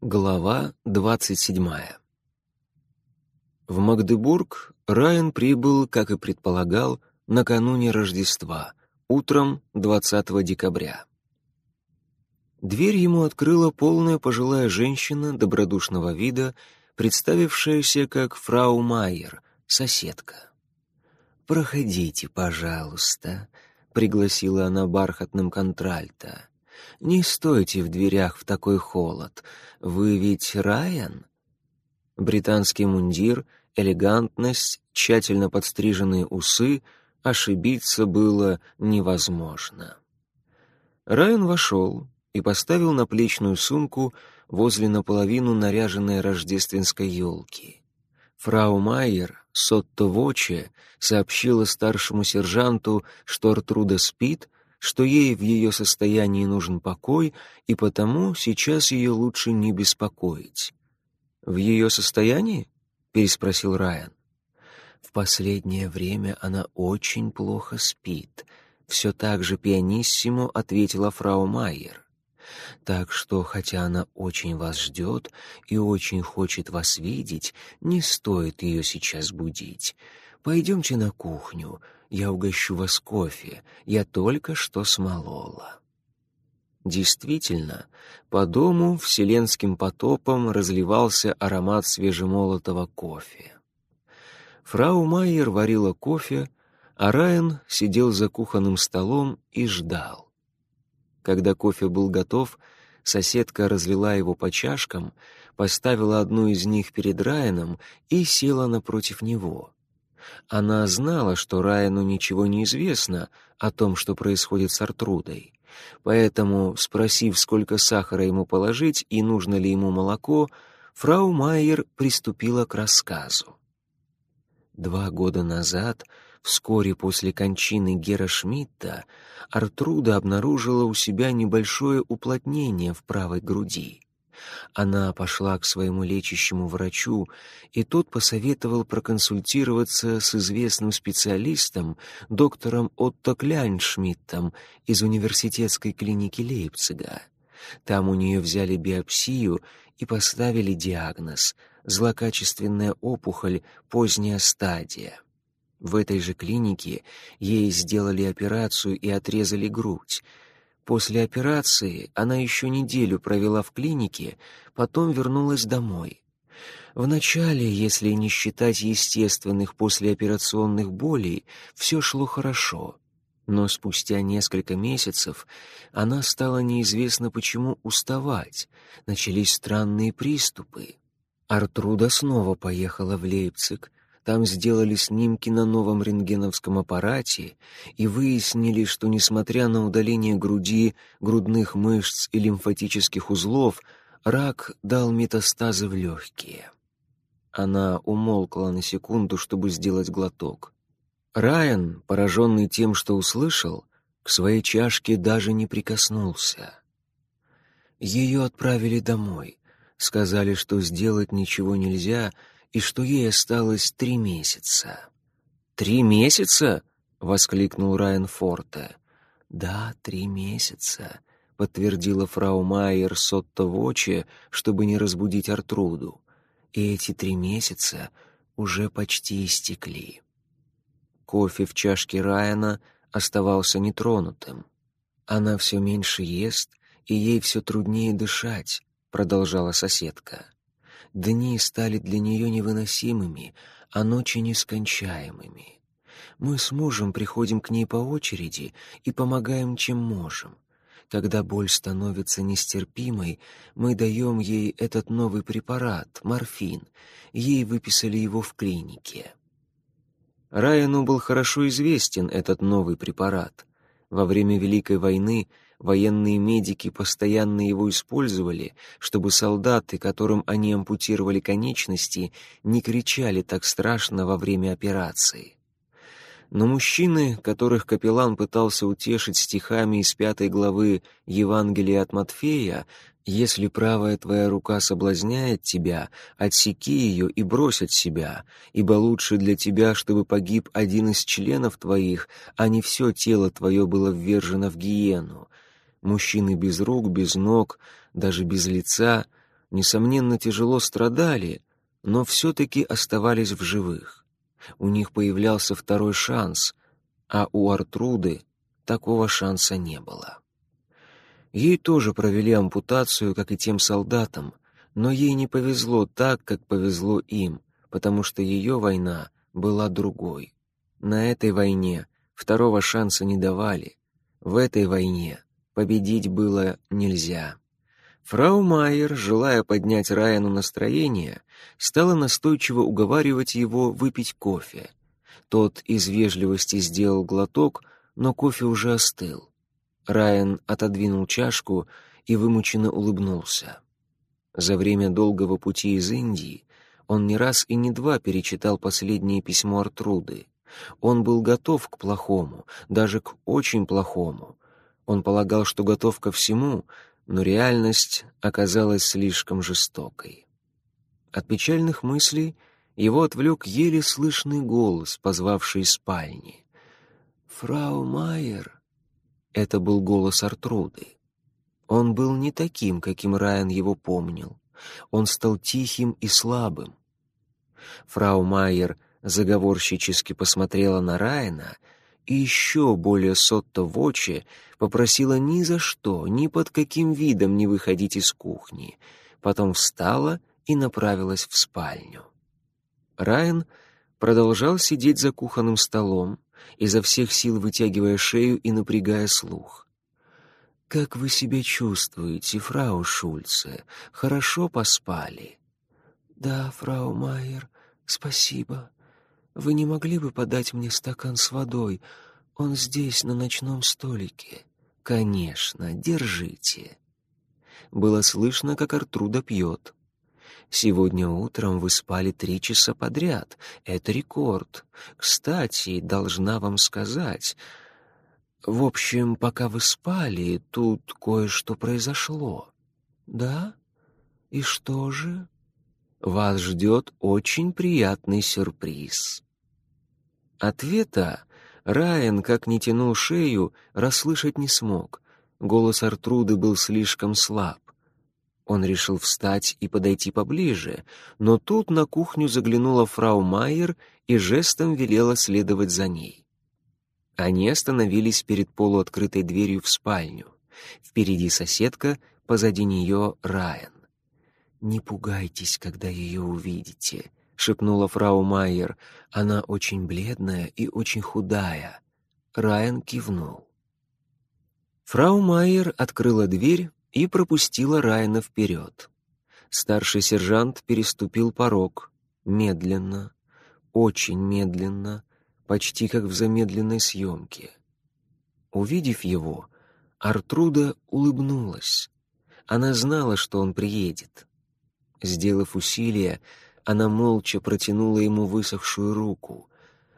Глава двадцать седьмая В Магдебург Райан прибыл, как и предполагал, накануне Рождества, утром 20 декабря. Дверь ему открыла полная пожилая женщина добродушного вида, представившаяся как фрау Майер, соседка. «Проходите, пожалуйста», — пригласила она бархатным контральто. Не стойте в дверях в такой холод. Вы ведь Райан? Британский мундир, элегантность, тщательно подстриженные усы, ошибиться было невозможно. Райан вошел и поставил наплечную сумку возле наполовину наряженной рождественской елки. Фрау Майер, Сотто Воче, сообщила старшему сержанту, что Артруда спит, что ей в ее состоянии нужен покой, и потому сейчас ее лучше не беспокоить. «В ее состоянии?» — переспросил Райан. «В последнее время она очень плохо спит», — все так же пианиссимо ответила фрау Майер. «Так что, хотя она очень вас ждет и очень хочет вас видеть, не стоит ее сейчас будить. Пойдемте на кухню, я угощу вас кофе, я только что смолола». Действительно, по дому вселенским потопом разливался аромат свежемолотого кофе. Фрау Майер варила кофе, а Райан сидел за кухонным столом и ждал. Когда кофе был готов, соседка разлила его по чашкам, поставила одну из них перед Райаном и села напротив него. Она знала, что Райану ничего не известно о том, что происходит с Артрудой. Поэтому, спросив, сколько сахара ему положить и нужно ли ему молоко, фрау Майер приступила к рассказу. Два года назад, вскоре после кончины Гера Шмидта, Артруда обнаружила у себя небольшое уплотнение в правой груди. Она пошла к своему лечащему врачу, и тот посоветовал проконсультироваться с известным специалистом, доктором Отто Кляйншмидтом из университетской клиники Лейпцига. Там у нее взяли биопсию и поставили диагноз — злокачественная опухоль, поздняя стадия. В этой же клинике ей сделали операцию и отрезали грудь — После операции она еще неделю провела в клинике, потом вернулась домой. Вначале, если не считать естественных послеоперационных болей, все шло хорошо. Но спустя несколько месяцев она стала неизвестно почему уставать, начались странные приступы. Артруда снова поехала в Лейпциг, там сделали снимки на новом рентгеновском аппарате и выяснили, что, несмотря на удаление груди, грудных мышц и лимфатических узлов, рак дал метастазы в легкие. Она умолкла на секунду, чтобы сделать глоток. Райан, пораженный тем, что услышал, к своей чашке даже не прикоснулся. Ее отправили домой. Сказали, что сделать ничего нельзя — и что ей осталось три месяца. «Три месяца?» — воскликнул Райан Форте. «Да, три месяца», — подтвердила фрау Майер Сотто Воче, чтобы не разбудить Артруду. «И эти три месяца уже почти истекли». Кофе в чашке Райана оставался нетронутым. «Она все меньше ест, и ей все труднее дышать», — продолжала соседка. Дни стали для нее невыносимыми, а ночи нескончаемыми. Мы с мужем приходим к ней по очереди и помогаем, чем можем. Когда боль становится нестерпимой, мы даем ей этот новый препарат, морфин. Ей выписали его в клинике. Райану был хорошо известен этот новый препарат. Во время Великой войны Военные медики постоянно его использовали, чтобы солдаты, которым они ампутировали конечности, не кричали так страшно во время операции. Но мужчины, которых капеллан пытался утешить стихами из пятой главы Евангелия от Матфея, «Если правая твоя рука соблазняет тебя, отсеки ее и брось от себя, ибо лучше для тебя, чтобы погиб один из членов твоих, а не все тело твое было ввержено в гиену», Мужчины без рук, без ног, даже без лица несомненно, тяжело страдали, но все-таки оставались в живых. У них появлялся второй шанс, а у Артруды такого шанса не было. Ей тоже провели ампутацию, как и тем солдатам, но ей не повезло так, как повезло им, потому что ее война была другой. На этой войне второго шанса не давали. В этой войне победить было нельзя. Фрау Майер, желая поднять Райану настроение, стала настойчиво уговаривать его выпить кофе. Тот из вежливости сделал глоток, но кофе уже остыл. Райан отодвинул чашку и вымученно улыбнулся. За время долгого пути из Индии он не раз и не два перечитал последнее письмо Артруды. Он был готов к плохому, даже к очень плохому. Он полагал, что готов ко всему, но реальность оказалась слишком жестокой. От печальных мыслей его отвлек еле слышный голос, позвавший из спальни. «Фрау Майер!» Это был голос Артруды. Он был не таким, каким Райан его помнил. Он стал тихим и слабым. Фрау Майер заговорщически посмотрела на Райана и еще более сотто в очи попросила ни за что, ни под каким видом не выходить из кухни. Потом встала и направилась в спальню. Райан продолжал сидеть за кухонным столом, изо всех сил вытягивая шею и напрягая слух. «Как вы себя чувствуете, фрау Шульце? Хорошо поспали?» «Да, фрау Майер, спасибо. Вы не могли бы подать мне стакан с водой? Он здесь, на ночном столике». «Конечно, держите». Было слышно, как Артруда пьет. Сегодня утром вы спали три часа подряд. Это рекорд. Кстати, должна вам сказать, в общем, пока вы спали, тут кое-что произошло. Да? И что же? Вас ждет очень приятный сюрприз. Ответа Райан, как ни тянул шею, расслышать не смог. Голос Артруды был слишком слаб. Он решил встать и подойти поближе, но тут на кухню заглянула фрау Майер и жестом велела следовать за ней. Они остановились перед полуоткрытой дверью в спальню. Впереди соседка, позади нее Райан. «Не пугайтесь, когда ее увидите», — шепнула фрау Майер. «Она очень бледная и очень худая». Райан кивнул. Фрау Майер открыла дверь и пропустила Райана вперед. Старший сержант переступил порог. Медленно, очень медленно, почти как в замедленной съемке. Увидев его, Артруда улыбнулась. Она знала, что он приедет. Сделав усилие, она молча протянула ему высохшую руку.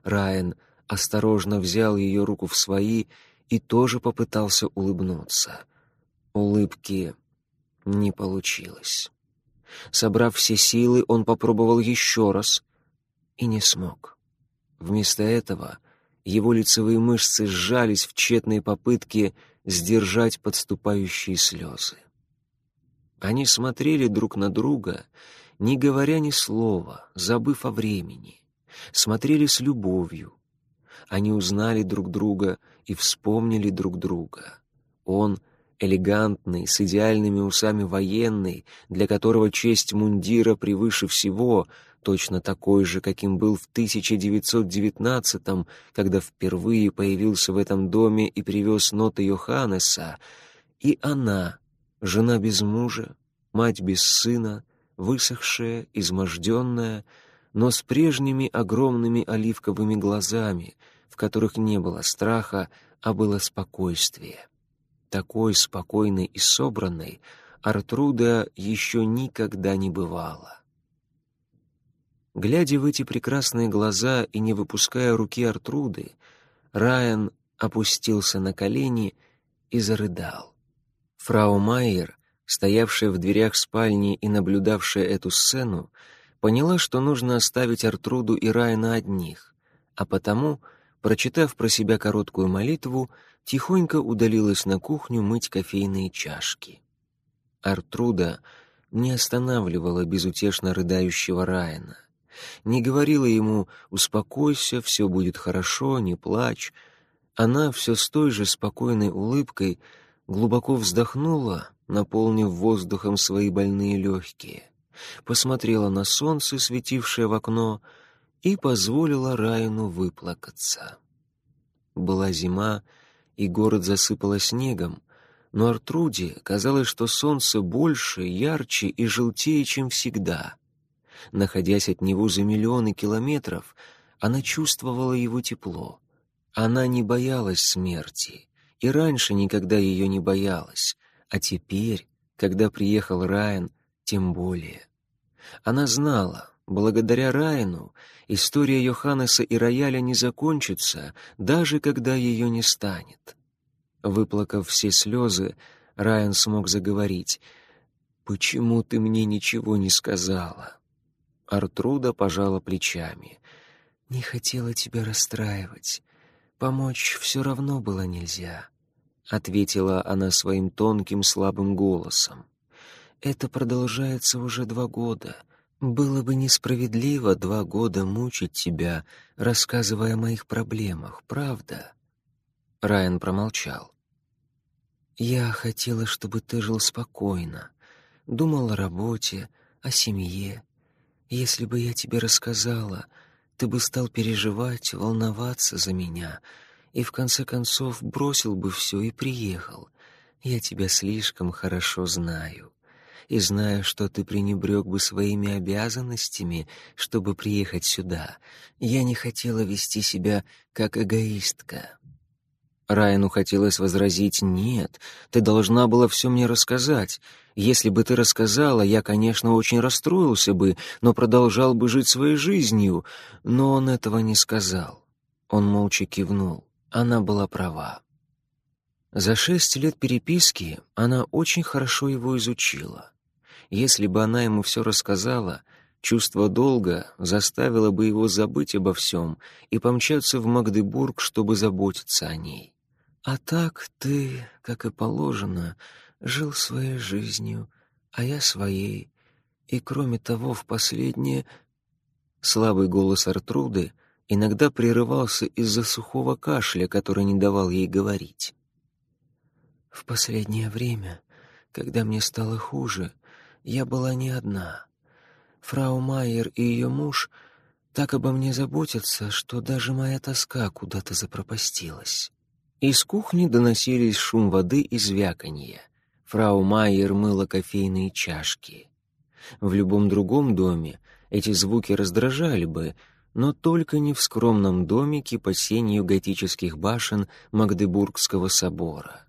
Райан осторожно взял ее руку в свои и тоже попытался улыбнуться. Улыбки не получилось. Собрав все силы, он попробовал еще раз и не смог. Вместо этого его лицевые мышцы сжались в тщетной попытке сдержать подступающие слезы. Они смотрели друг на друга, не говоря ни слова, забыв о времени. Смотрели с любовью. Они узнали друг друга и вспомнили друг друга. Он — элегантный, с идеальными усами военный, для которого честь мундира превыше всего — точно такой же, каким был в 1919-м, когда впервые появился в этом доме и привез ноты Йоханнеса, и она, жена без мужа, мать без сына, высохшая, изможденная, но с прежними огромными оливковыми глазами, в которых не было страха, а было спокойствие. Такой спокойной и собранной Артруда еще никогда не бывала. Глядя в эти прекрасные глаза и не выпуская руки Артруды, Райан опустился на колени и зарыдал. Фрау Майер, стоявшая в дверях спальни и наблюдавшая эту сцену, поняла, что нужно оставить Артруду и Райана одних, а потому, прочитав про себя короткую молитву, тихонько удалилась на кухню мыть кофейные чашки. Артруда не останавливала безутешно рыдающего Райана. Не говорила ему «успокойся, все будет хорошо, не плачь». Она все с той же спокойной улыбкой глубоко вздохнула, наполнив воздухом свои больные легкие, посмотрела на солнце, светившее в окно, и позволила Райану выплакаться. Была зима, и город засыпало снегом, но Артруде казалось, что солнце больше, ярче и желтее, чем всегда. Находясь от него за миллионы километров, она чувствовала его тепло. Она не боялась смерти, и раньше никогда ее не боялась, а теперь, когда приехал Райан, тем более. Она знала, благодаря Райану, история Йоханнеса и рояля не закончится, даже когда ее не станет. Выплакав все слезы, Райан смог заговорить. «Почему ты мне ничего не сказала?» Артруда пожала плечами. «Не хотела тебя расстраивать. Помочь все равно было нельзя», — ответила она своим тонким слабым голосом. «Это продолжается уже два года. Было бы несправедливо два года мучить тебя, рассказывая о моих проблемах, правда?» Райан промолчал. «Я хотела, чтобы ты жил спокойно, думал о работе, о семье, если бы я тебе рассказала, ты бы стал переживать, волноваться за меня, и в конце концов бросил бы все и приехал. Я тебя слишком хорошо знаю. И знаю, что ты пренебрег бы своими обязанностями, чтобы приехать сюда. Я не хотела вести себя как эгоистка. Райану хотелось возразить «нет, ты должна была все мне рассказать». Если бы ты рассказала, я, конечно, очень расстроился бы, но продолжал бы жить своей жизнью. Но он этого не сказал. Он молча кивнул. Она была права. За шесть лет переписки она очень хорошо его изучила. Если бы она ему все рассказала, чувство долга заставило бы его забыть обо всем и помчаться в Магдебург, чтобы заботиться о ней. А так ты, как и положено, жил своей жизнью, а я своей. И кроме того, в последнее... Слабый голос Артруды иногда прерывался из-за сухого кашля, который не давал ей говорить. В последнее время, когда мне стало хуже, я была не одна. Фрау Майер и ее муж так обо мне заботятся, что даже моя тоска куда-то запропастилась. Из кухни доносились шум воды и звяканье. Фрау Майер мыла кофейные чашки. В любом другом доме эти звуки раздражали бы, но только не в скромном домике под сенью готических башен Магдебургского собора.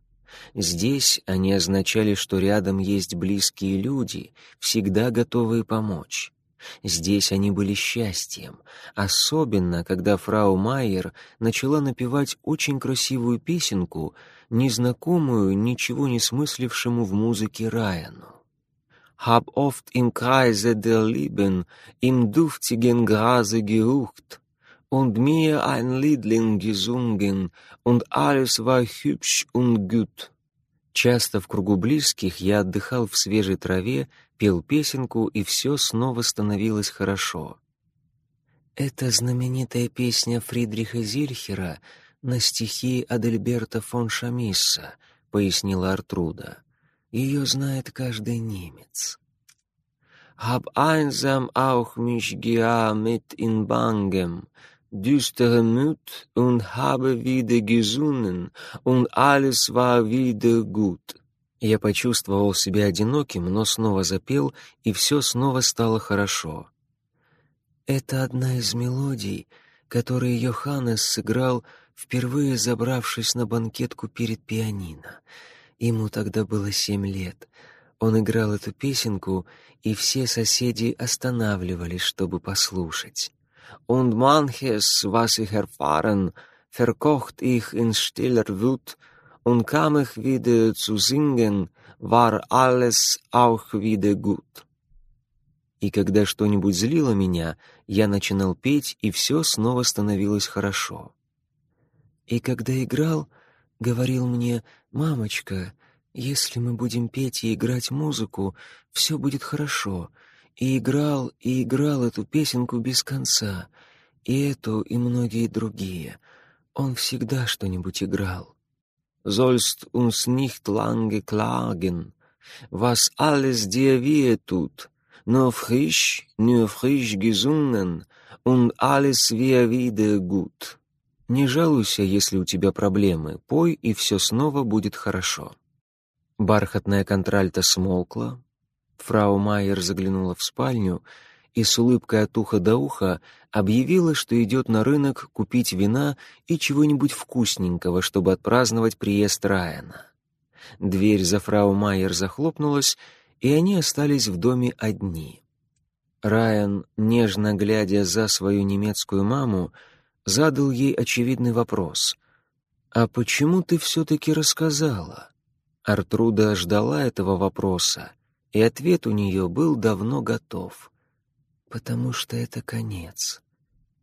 Здесь они означали, что рядом есть близкие люди, всегда готовые помочь. Здесь они были счастьем, особенно когда фрау Майер начала напевать очень красивую песенку, незнакомую, ничего не смыслившему в музыке Райану. «Hab oft im Kreise der Lieben im duftigen Grase gerucht und mir ein Liedling gesungen und alles war hübsch und gut». Часто в кругу близких я отдыхал в свежей траве, пел песенку, и все снова становилось хорошо. Это знаменитая песня Фридриха Зильхера на стихи Адельберта фон Шамисса, пояснила Артруда. Ее знает каждый немец. Hab einsam auch mich mit in Bangem, düstere Mut und habe wieder gesungen, und alles war wieder gut. Я почувствовал себя одиноким, но снова запел, и все снова стало хорошо. Это одна из мелодий, которые Йоханнес сыграл, впервые забравшись на банкетку перед пианино. Ему тогда было семь лет. Он играл эту песенку, и все соседи останавливались, чтобы послушать. und manches, was ich erfahren, verkocht ich in stiller Wut, und kam ich wieder zu singen, war alles auch wieder gut. И когда что-нибудь злило меня, я начинал петь, и все снова становилось хорошо. И когда играл, говорил мне, «Мамочка, Если мы будем петь и играть музыку, все будет хорошо. И играл, и играл эту песенку без конца. И эту, и многие другие. Он всегда что-нибудь играл. «Sollst uns nicht lange klagen, was alles dir wehe tut, nur frisch, nur frisch gesungen, und alles wir wieder gut». Не жалуйся, если у тебя проблемы, пой, и все снова будет хорошо. Бархатная контральта смолкла. Фрау Майер заглянула в спальню и с улыбкой от уха до уха объявила, что идет на рынок купить вина и чего-нибудь вкусненького, чтобы отпраздновать приезд Райана. Дверь за фрау Майер захлопнулась, и они остались в доме одни. Райан, нежно глядя за свою немецкую маму, задал ей очевидный вопрос. «А почему ты все-таки рассказала?» Артруда ждала этого вопроса, и ответ у нее был давно готов. «Потому что это конец.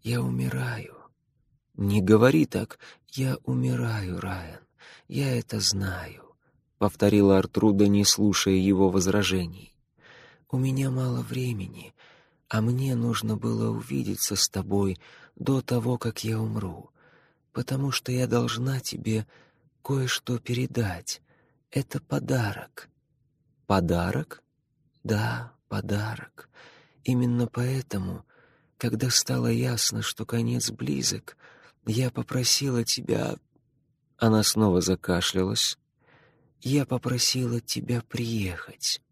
Я умираю». «Не говори так. Я умираю, Райан. Я это знаю», — повторила Артруда, не слушая его возражений. «У меня мало времени, а мне нужно было увидеться с тобой до того, как я умру, потому что я должна тебе кое-что передать». Это подарок. Подарок? Да, подарок. Именно поэтому, когда стало ясно, что конец близок, я попросила тебя... Она снова закашлялась. Я попросила тебя приехать.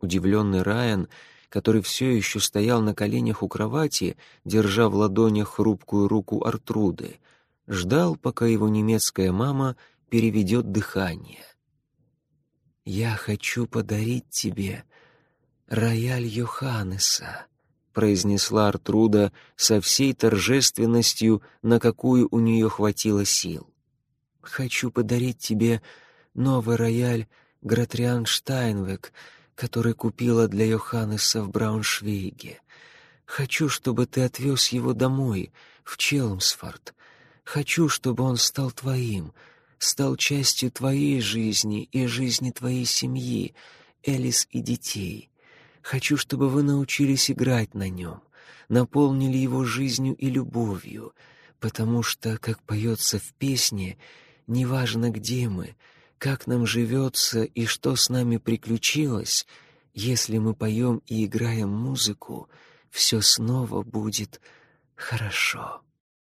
Удивленный Райан, который все еще стоял на коленях у кровати, держа в ладонях хрупкую руку Артруды, ждал, пока его немецкая мама переведет дыхание. «Я хочу подарить тебе рояль Йоханнеса», — произнесла Артруда со всей торжественностью, на какую у нее хватило сил. «Хочу подарить тебе новый рояль Гратриан Штайнвек, который купила для Йоханнеса в Брауншвейге. Хочу, чтобы ты отвез его домой, в Челмсфорд. Хочу, чтобы он стал твоим, стал частью твоей жизни и жизни твоей семьи, Элис и детей. Хочу, чтобы вы научились играть на нем, наполнили его жизнью и любовью, потому что, как поется в песне, неважно, где мы, как нам живется и что с нами приключилось, если мы поем и играем музыку, все снова будет хорошо.